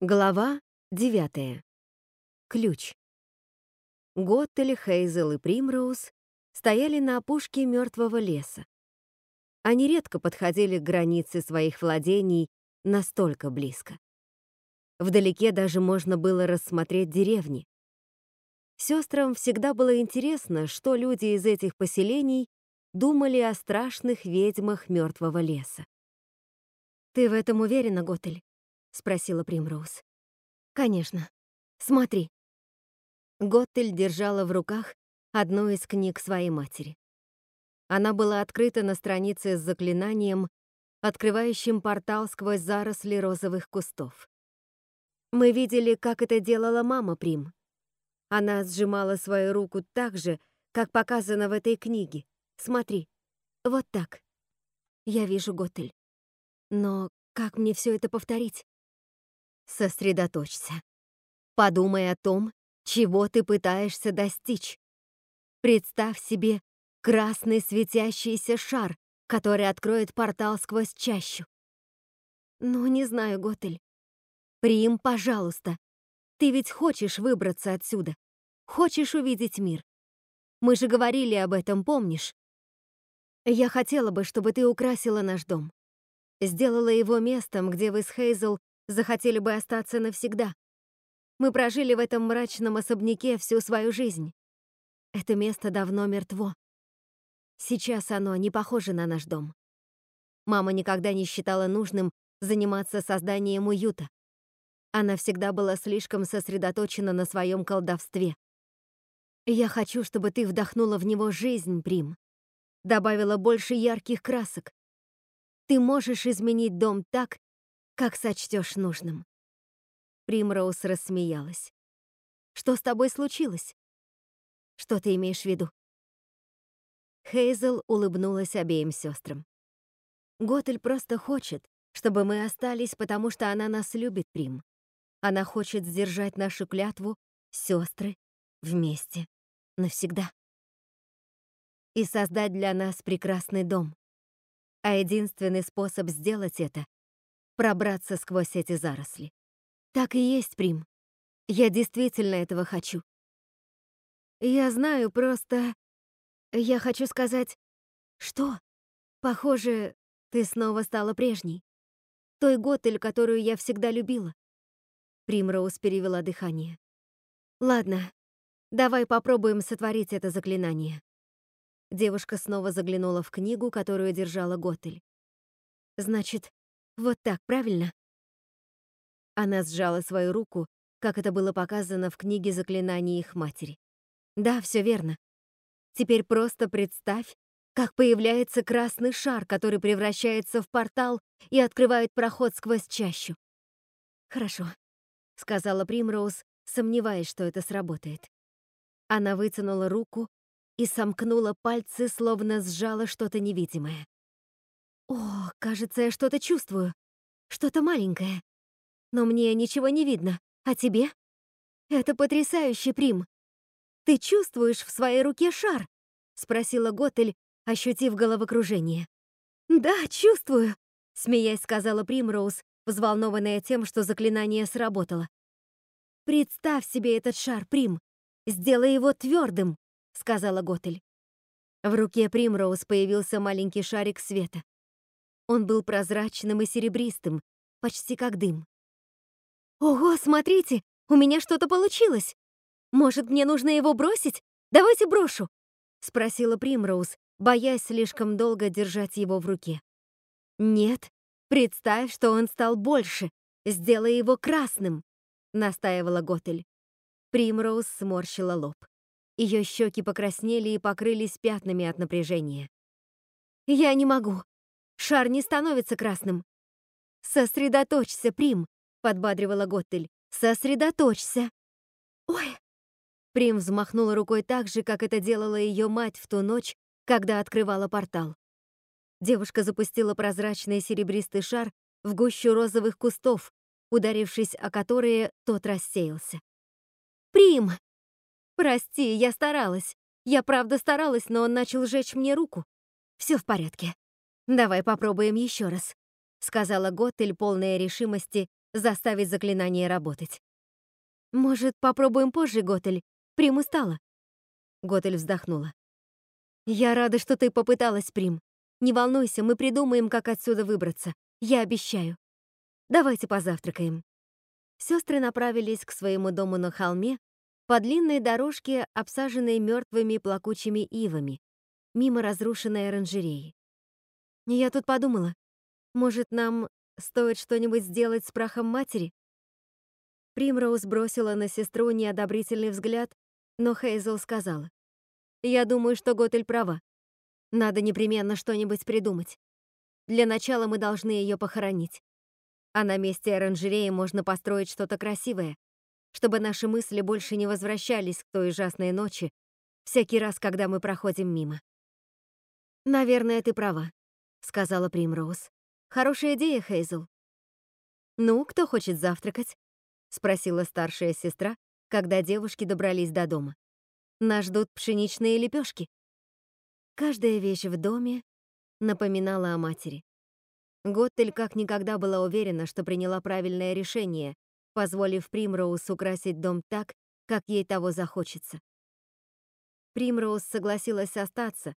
Глава 9. Ключ. Готтель, Хейзел и Примроуз стояли на опушке мертвого леса. Они редко подходили к границе своих владений настолько близко. Вдалеке даже можно было рассмотреть деревни. Сестрам всегда было интересно, что люди из этих поселений думали о страшных ведьмах мертвого леса. «Ты в этом уверена, Готель?» — спросила Примроуз. «Конечно. Смотри». Готтель держала в руках одну из книг своей матери. Она была открыта на странице с заклинанием, открывающим портал сквозь заросли розовых кустов. Мы видели, как это делала мама Прим. Она сжимала свою руку так же, как показано в этой книге. Смотри, вот так. Я вижу Готель. Но как мне все это повторить? Сосредоточься. Подумай о том, чего ты пытаешься достичь. Представь себе красный светящийся шар, который откроет портал сквозь чащу. Ну, не знаю, Готель. Прим, пожалуйста. Ты ведь хочешь выбраться отсюда. Хочешь увидеть мир. Мы же говорили об этом, помнишь? Я хотела бы, чтобы ты украсила наш дом. Сделала его местом, где вы с Хейзел захотели бы остаться навсегда. Мы прожили в этом мрачном особняке всю свою жизнь. Это место давно мертво. Сейчас оно не похоже на наш дом. Мама никогда не считала нужным заниматься созданием уюта. Она всегда была слишком сосредоточена на своем колдовстве. Я хочу, чтобы ты вдохнула в него жизнь, Прим. Добавила больше ярких красок. Ты можешь изменить дом так, как сочтешь нужным. Примроуз рассмеялась. Что с тобой случилось? Что ты имеешь в виду? Хейзел улыбнулась обеим сестрам. Готель просто хочет, чтобы мы остались, потому что она нас любит, Прим. Она хочет сдержать нашу клятву, сестры, вместе, навсегда. И создать для нас прекрасный дом. А единственный способ сделать это пробраться сквозь эти заросли. Так и есть, Прим. Я действительно этого хочу. Я знаю, просто... Я хочу сказать... Что? Похоже, ты снова стала прежней. Той Готель, которую я всегда любила. Примроуз перевела дыхание. Ладно, давай попробуем сотворить это заклинание. Девушка снова заглянула в книгу, которую держала Готель. Значит, вот так, правильно? Она сжала свою руку, как это было показано в книге заклинаний их матери. Да, все верно. Теперь просто представь, как появляется красный шар, который превращается в портал и открывает проход сквозь чащу. «Хорошо», — сказала Примроуз, сомневаясь, что это сработает. Она вытянула руку и сомкнула пальцы, словно сжала что-то невидимое. О, кажется, я что-то чувствую. Что-то маленькое. Но мне ничего не видно. А тебе? Это потрясающе, Прим. Ты чувствуешь в своей руке шар? Спросила Готель, ощутив головокружение. Да, чувствую, смеясь сказала Примроуз, взволнованная тем, что заклинание сработало. Представь себе этот шар, Прим. Сделай его твердым, сказала Готель. В руке Примроуз появился маленький шарик света. Он был прозрачным и серебристым, почти как дым. «Ого, смотрите, у меня что-то получилось! Может, мне нужно его бросить? Давайте брошу!» — спросила Примроуз, боясь слишком долго держать его в руке. «Нет, представь, что он стал больше, сделай его красным!» — настаивала Готель. Примроуз сморщила лоб. Ее щеки покраснели и покрылись пятнами от напряжения. «Я не могу. Шар не становится красным. Сосредоточься, Прим, подбадривала Готтель. Сосредоточься. Ой. Прим взмахнула рукой так же, как это делала ее мать в ту ночь, когда открывала портал. Девушка запустила прозрачный серебристый шар в гущу розовых кустов, ударившись о которые, тот рассеялся. «Прим! Прости, я старалась. Я правда старалась, но он начал жечь мне руку. Все в порядке. «Давай попробуем еще раз», — сказала Готтель, полная решимости заставить заклинание работать. «Может, попробуем позже, Готель? Прим устала». Готель вздохнула. «Я рада, что ты попыталась, Прим. Не волнуйся, мы придумаем, как отсюда выбраться. Я обещаю. Давайте позавтракаем». Сестры направились к своему дому на холме по длинной дорожке, обсаженной мертвыми плакучими ивами, мимо разрушенной оранжереи. Я тут подумала, может, нам стоит что-нибудь сделать с прахом матери? Примроуз бросила на сестру неодобрительный взгляд, но Хейзел сказала. «Я думаю, что Готель права. Надо непременно что-нибудь придумать. Для начала мы должны ее похоронить. А на месте оранжереи можно построить что-то красивое, чтобы наши мысли больше не возвращались к той ужасной ночи всякий раз, когда мы проходим мимо». «Наверное, ты права», — сказала Примроуз. «Хорошая идея, Хейзел». «Ну, кто хочет завтракать?» — спросила старшая сестра, когда девушки добрались до дома. «Нас ждут пшеничные лепешки». Каждая вещь в доме напоминала о матери. Готтель как никогда была уверена, что приняла правильное решение, позволив Примроуз украсить дом так, как ей того захочется. Примроуз согласилась остаться,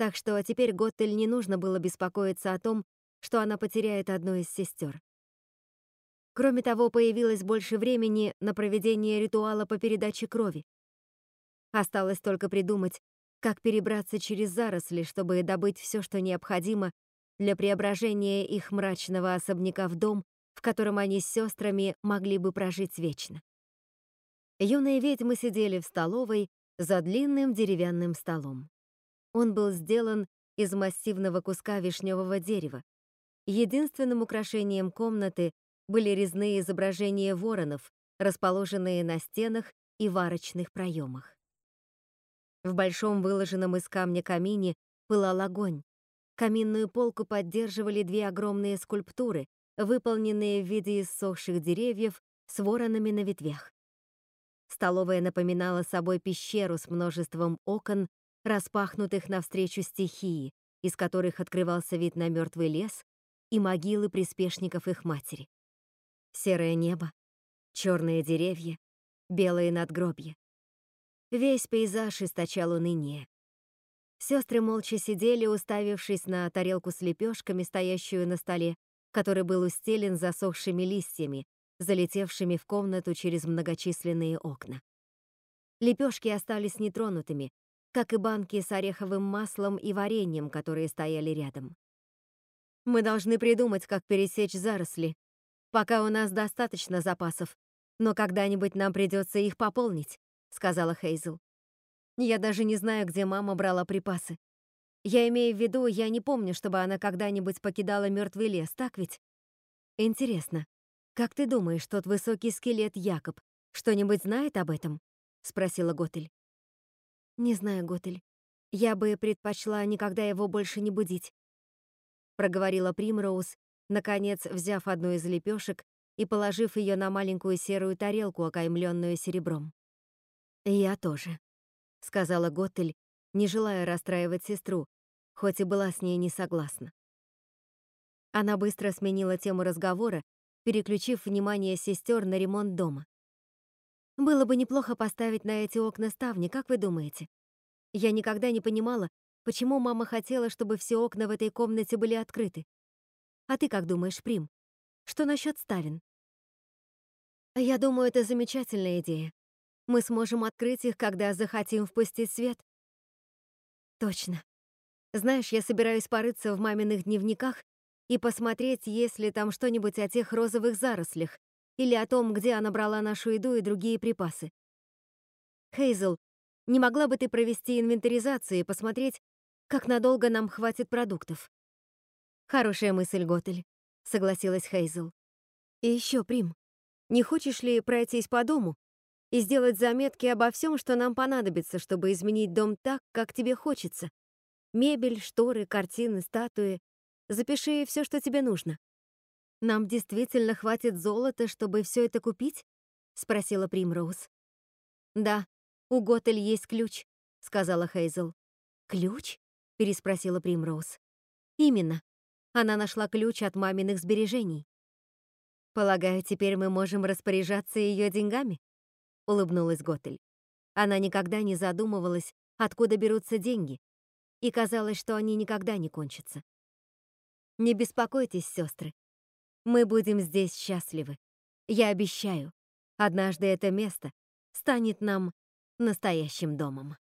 так что теперь Готтель не нужно было беспокоиться о том, что она потеряет одну из сестер. Кроме того, появилось больше времени на проведение ритуала по передаче крови. Осталось только придумать, как перебраться через заросли, чтобы добыть все, что необходимо для преображения их мрачного особняка в дом, в котором они с сестрами могли бы прожить вечно. Юные ведьмы сидели в столовой за длинным деревянным столом. Он был сделан из массивного куска вишневого дерева. Единственным украшением комнаты были резные изображения воронов, расположенные на стенах и варочных проемах. В большом выложенном из камня камине пылал огонь. Каминную полку поддерживали две огромные скульптуры, выполненные в виде иссохших деревьев с воронами на ветвях. Столовая напоминала собой пещеру с множеством окон, распахнутых навстречу стихии, из которых открывался вид на мертвый лес и могилы приспешников их матери серое небо, черные деревья, белые надгробья. Весь пейзаж источал уныние. Сестры молча сидели, уставившись на тарелку с лепешками, стоящую на столе, который был устелен засохшими листьями, залетевшими в комнату через многочисленные окна. Лепешки остались нетронутыми, как и банки с ореховым маслом и вареньем, которые стояли рядом. «Мы должны придумать, как пересечь заросли», Пока у нас достаточно запасов, но когда-нибудь нам придется их пополнить», — сказала Хейзел. «Я даже не знаю, где мама брала припасы. Я имею в виду, я не помню, чтобы она когда-нибудь покидала мертвый лес, так ведь? Интересно, как ты думаешь, тот высокий скелет Якоб что-нибудь знает об этом?» — спросила Готель. «Не знаю, Готель. Я бы предпочла никогда его больше не будить», — проговорила Примроуз, наконец взяв одну из лепешек и положив ее на маленькую серую тарелку, окаймленную серебром. «Я тоже», — сказала Готтель, не желая расстраивать сестру, хоть и была с ней не согласна. Она быстро сменила тему разговора, переключив внимание сестер на ремонт дома. «Было бы неплохо поставить на эти окна ставни, как вы думаете? Я никогда не понимала, почему мама хотела, чтобы все окна в этой комнате были открыты. А ты как думаешь, Прим? Что насчет ставен? Я думаю, это замечательная идея. Мы сможем открыть их, когда захотим впустить свет. Точно. Знаешь, я собираюсь порыться в маминых дневниках и посмотреть, есть ли там что-нибудь о тех розовых зарослях или о том, где она брала нашу еду и другие припасы. Хейзел, не могла бы ты провести инвентаризацию и посмотреть, как надолго нам хватит продуктов? Хорошая мысль, Готель, согласилась Хейзел. И еще, Прим, не хочешь ли пройтись по дому и сделать заметки обо всем, что нам понадобится, чтобы изменить дом так, как тебе хочется? Мебель, шторы, картины, статуи. Запиши все, что тебе нужно. Нам действительно хватит золота, чтобы все это купить? спросила Примроуз. Да, у Готель есть ключ, сказала Хейзел. Ключ? переспросила Примроуз. Именно. Она нашла ключ от маминых сбережений. Полагаю, теперь мы можем распоряжаться ее деньгами? Улыбнулась Готель. Она никогда не задумывалась, откуда берутся деньги, и казалось, что они никогда не кончатся. Не беспокойтесь, сестры. Мы будем здесь счастливы. Я обещаю, однажды это место станет нам настоящим домом.